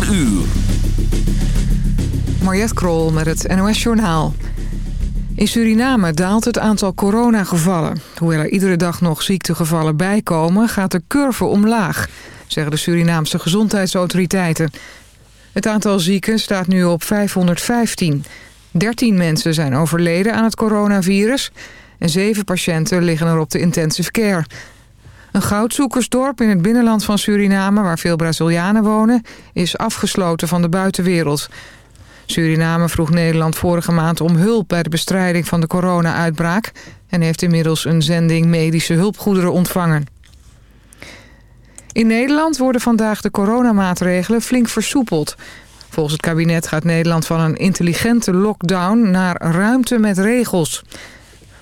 4 uur. Mariette Krol met het NOS Journaal. In Suriname daalt het aantal coronagevallen. Hoewel er iedere dag nog ziektegevallen bijkomen... gaat de curve omlaag, zeggen de Surinaamse gezondheidsautoriteiten. Het aantal zieken staat nu op 515. 13 mensen zijn overleden aan het coronavirus... en 7 patiënten liggen er op de intensive care... Een goudzoekersdorp in het binnenland van Suriname... waar veel Brazilianen wonen, is afgesloten van de buitenwereld. Suriname vroeg Nederland vorige maand om hulp... bij de bestrijding van de corona-uitbraak... en heeft inmiddels een zending medische hulpgoederen ontvangen. In Nederland worden vandaag de coronamaatregelen flink versoepeld. Volgens het kabinet gaat Nederland van een intelligente lockdown... naar ruimte met regels...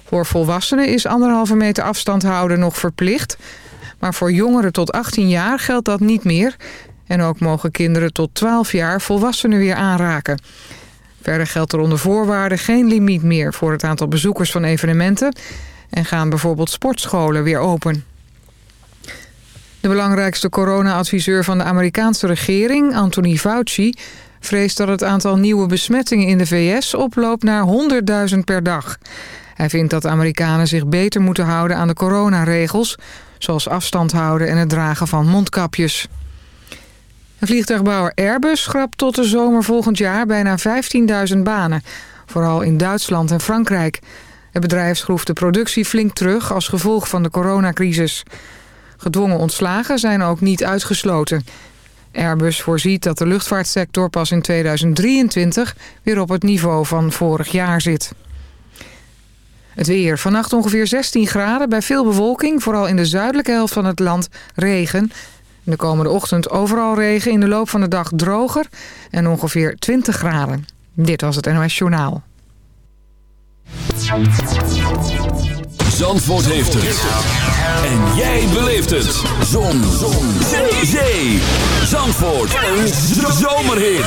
Voor volwassenen is anderhalve meter afstand houden nog verplicht. Maar voor jongeren tot 18 jaar geldt dat niet meer. En ook mogen kinderen tot 12 jaar volwassenen weer aanraken. Verder geldt er onder voorwaarden geen limiet meer voor het aantal bezoekers van evenementen. En gaan bijvoorbeeld sportscholen weer open. De belangrijkste corona-adviseur van de Amerikaanse regering, Anthony Fauci... vreest dat het aantal nieuwe besmettingen in de VS oploopt naar 100.000 per dag. Hij vindt dat Amerikanen zich beter moeten houden aan de coronaregels... zoals afstand houden en het dragen van mondkapjes. Een vliegtuigbouwer Airbus schrapt tot de zomer volgend jaar bijna 15.000 banen. Vooral in Duitsland en Frankrijk. Het bedrijf schroeft de productie flink terug als gevolg van de coronacrisis. Gedwongen ontslagen zijn ook niet uitgesloten. Airbus voorziet dat de luchtvaartsector pas in 2023 weer op het niveau van vorig jaar zit. Het weer. Vannacht ongeveer 16 graden bij veel bewolking. Vooral in de zuidelijke helft van het land regen. De komende ochtend overal regen. In de loop van de dag droger. En ongeveer 20 graden. Dit was het NOS Journaal. Zandvoort heeft het. En jij beleeft het. Zon. Zon. Zee. Zandvoort. Een zomerhit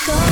Feels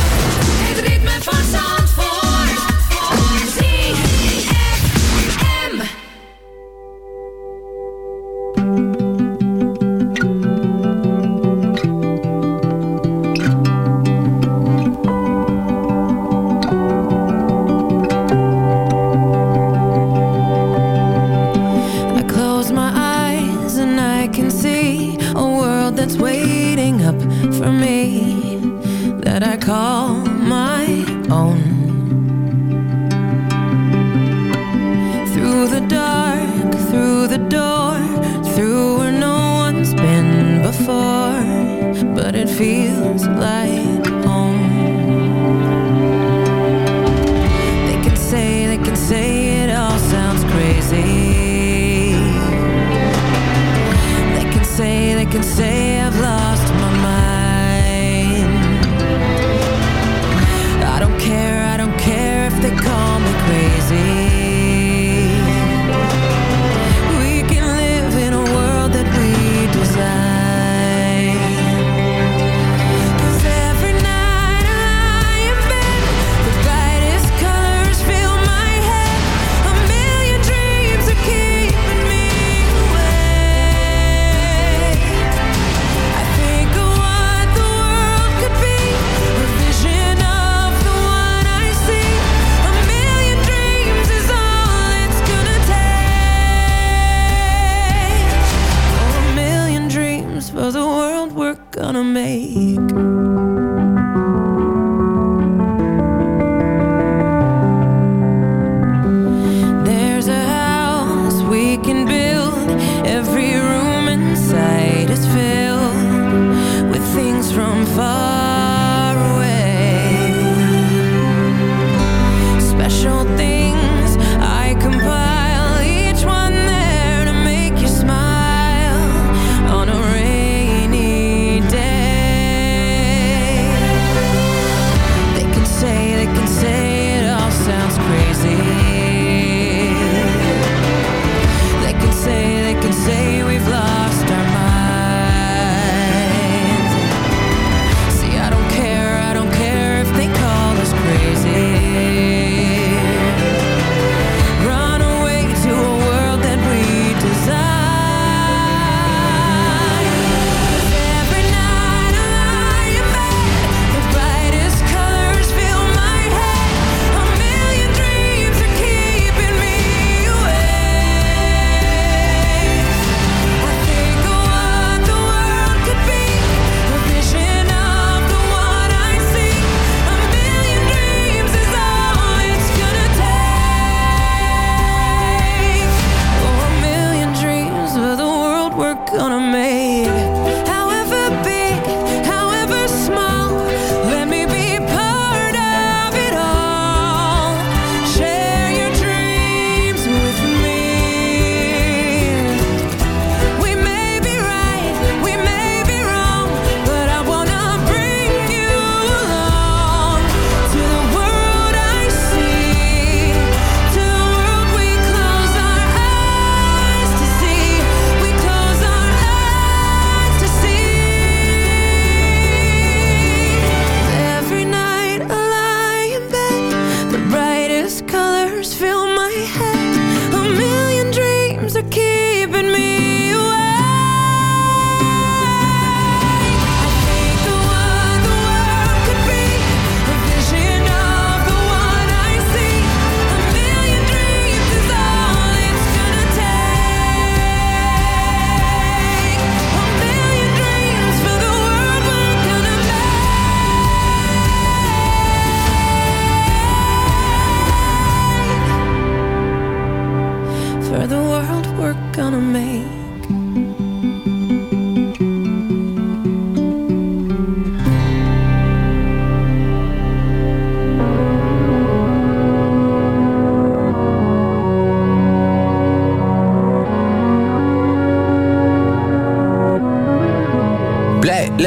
we're gonna make.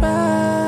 by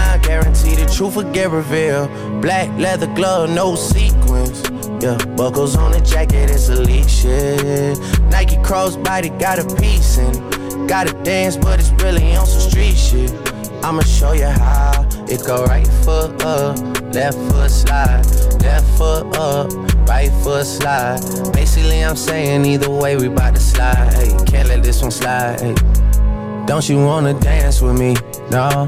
guarantee the truth will get revealed. Black leather glove, no sequins. Yeah, buckles on the jacket, it's elite shit. Nike crossbody got a piece and gotta dance, but it's really on some street shit. I'ma show you how it go right foot up, left foot slide, left foot up, right foot slide. Basically, I'm saying either way, we bout to slide. Can't let this one slide. Don't you wanna dance with me? No,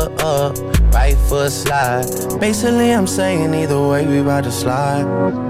foot up, right foot slide. Basically, I'm saying either way, we about to slide.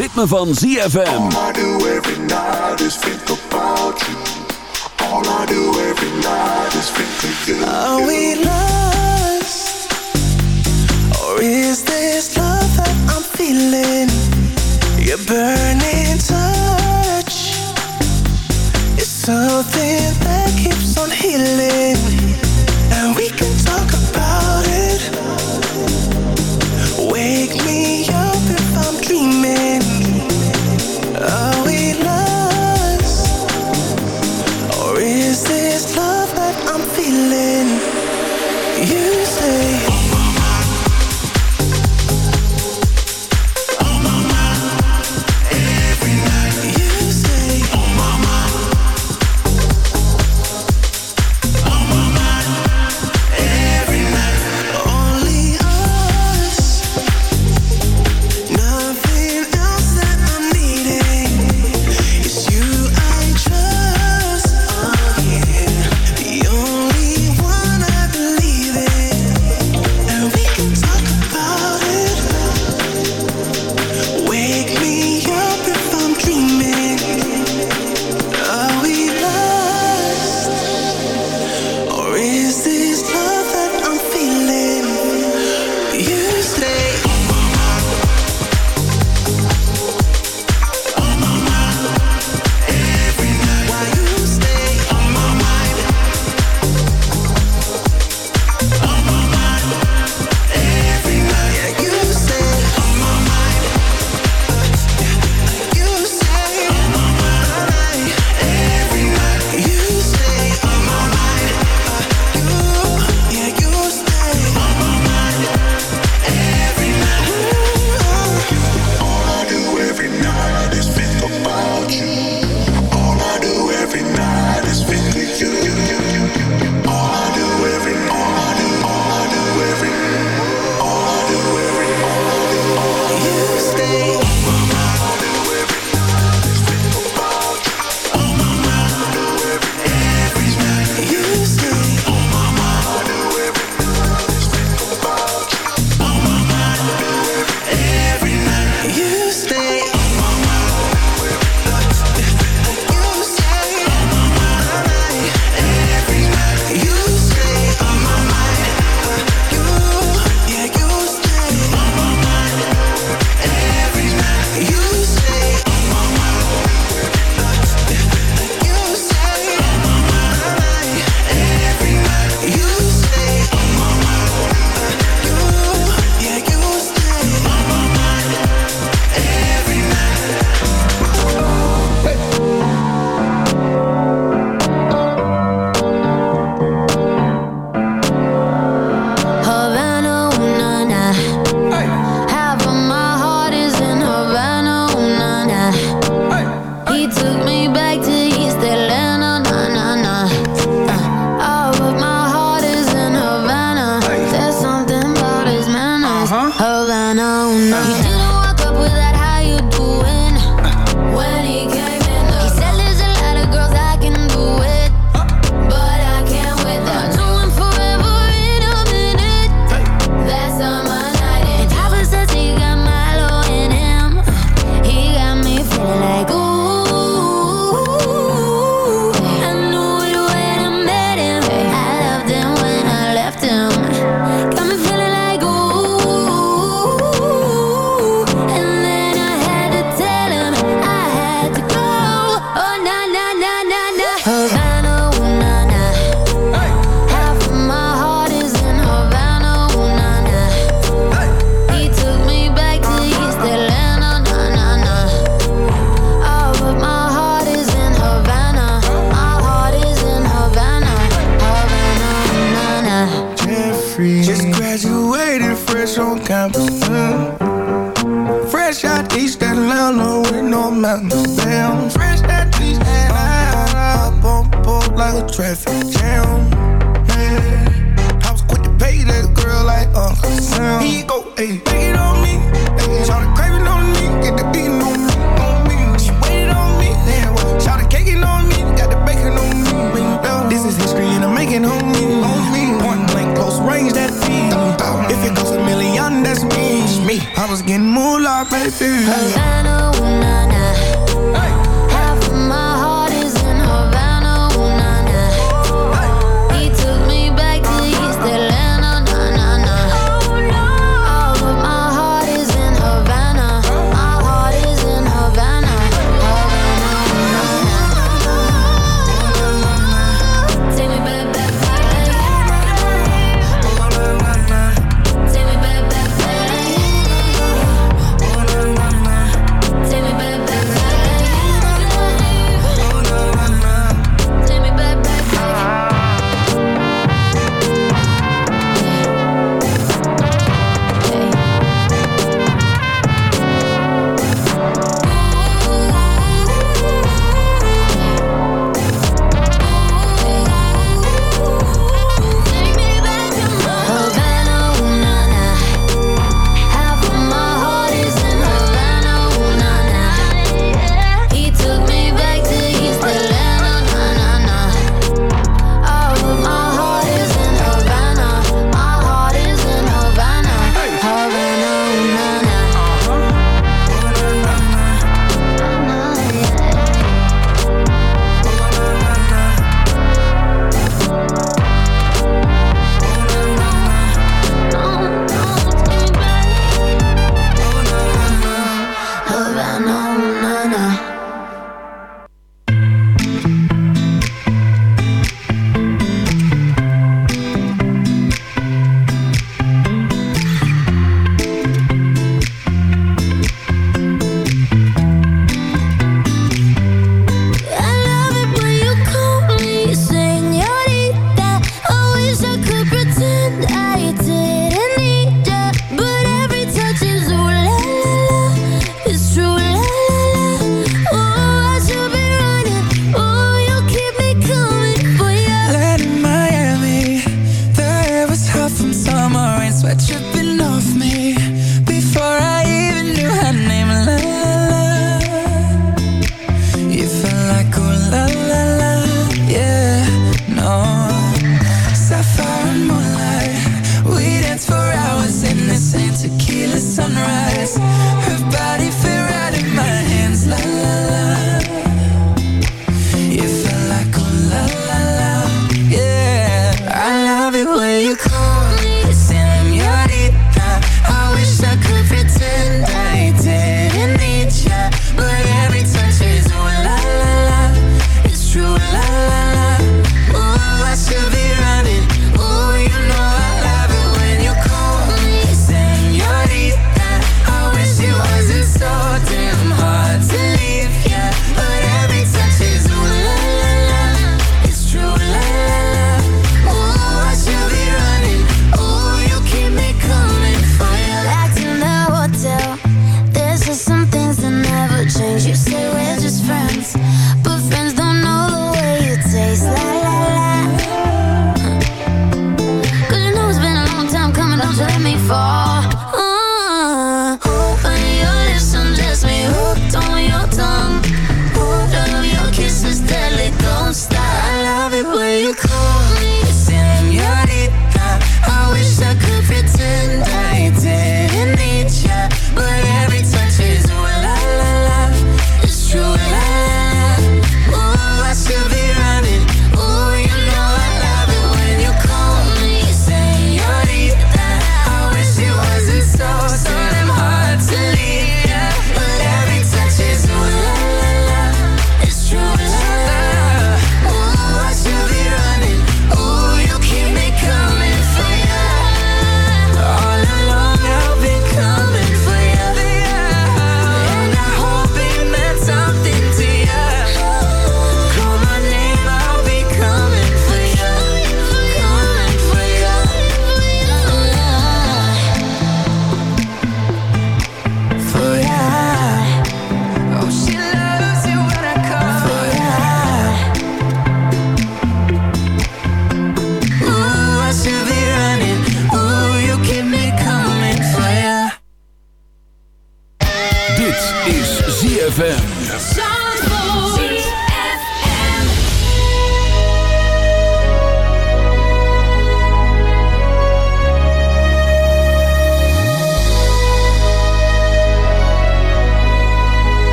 Ritme van ZFM. All I do every night is think about you. All I do every night is think of you. Are we lost? Or is this love that I'm feeling? Your burning touch is something that keeps on healing.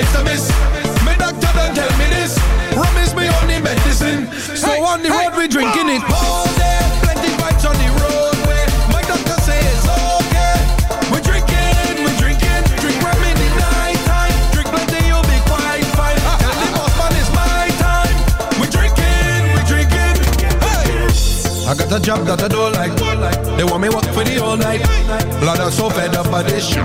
Is vitamins. My doctor tell me this. Promise me on the medicine. So on the road we drinking it all day. Plenty on the roadway. My doctor say it's okay. We're drinking, we're drinking. Drink rum in the night time. Drink plenty, you'll be quite fine. Tell the boss man it's my time. We're drinking, we're drinking. Hey. I got a job that I don't like. They want me work for the whole night. Blood, I'm so fed up by this shit.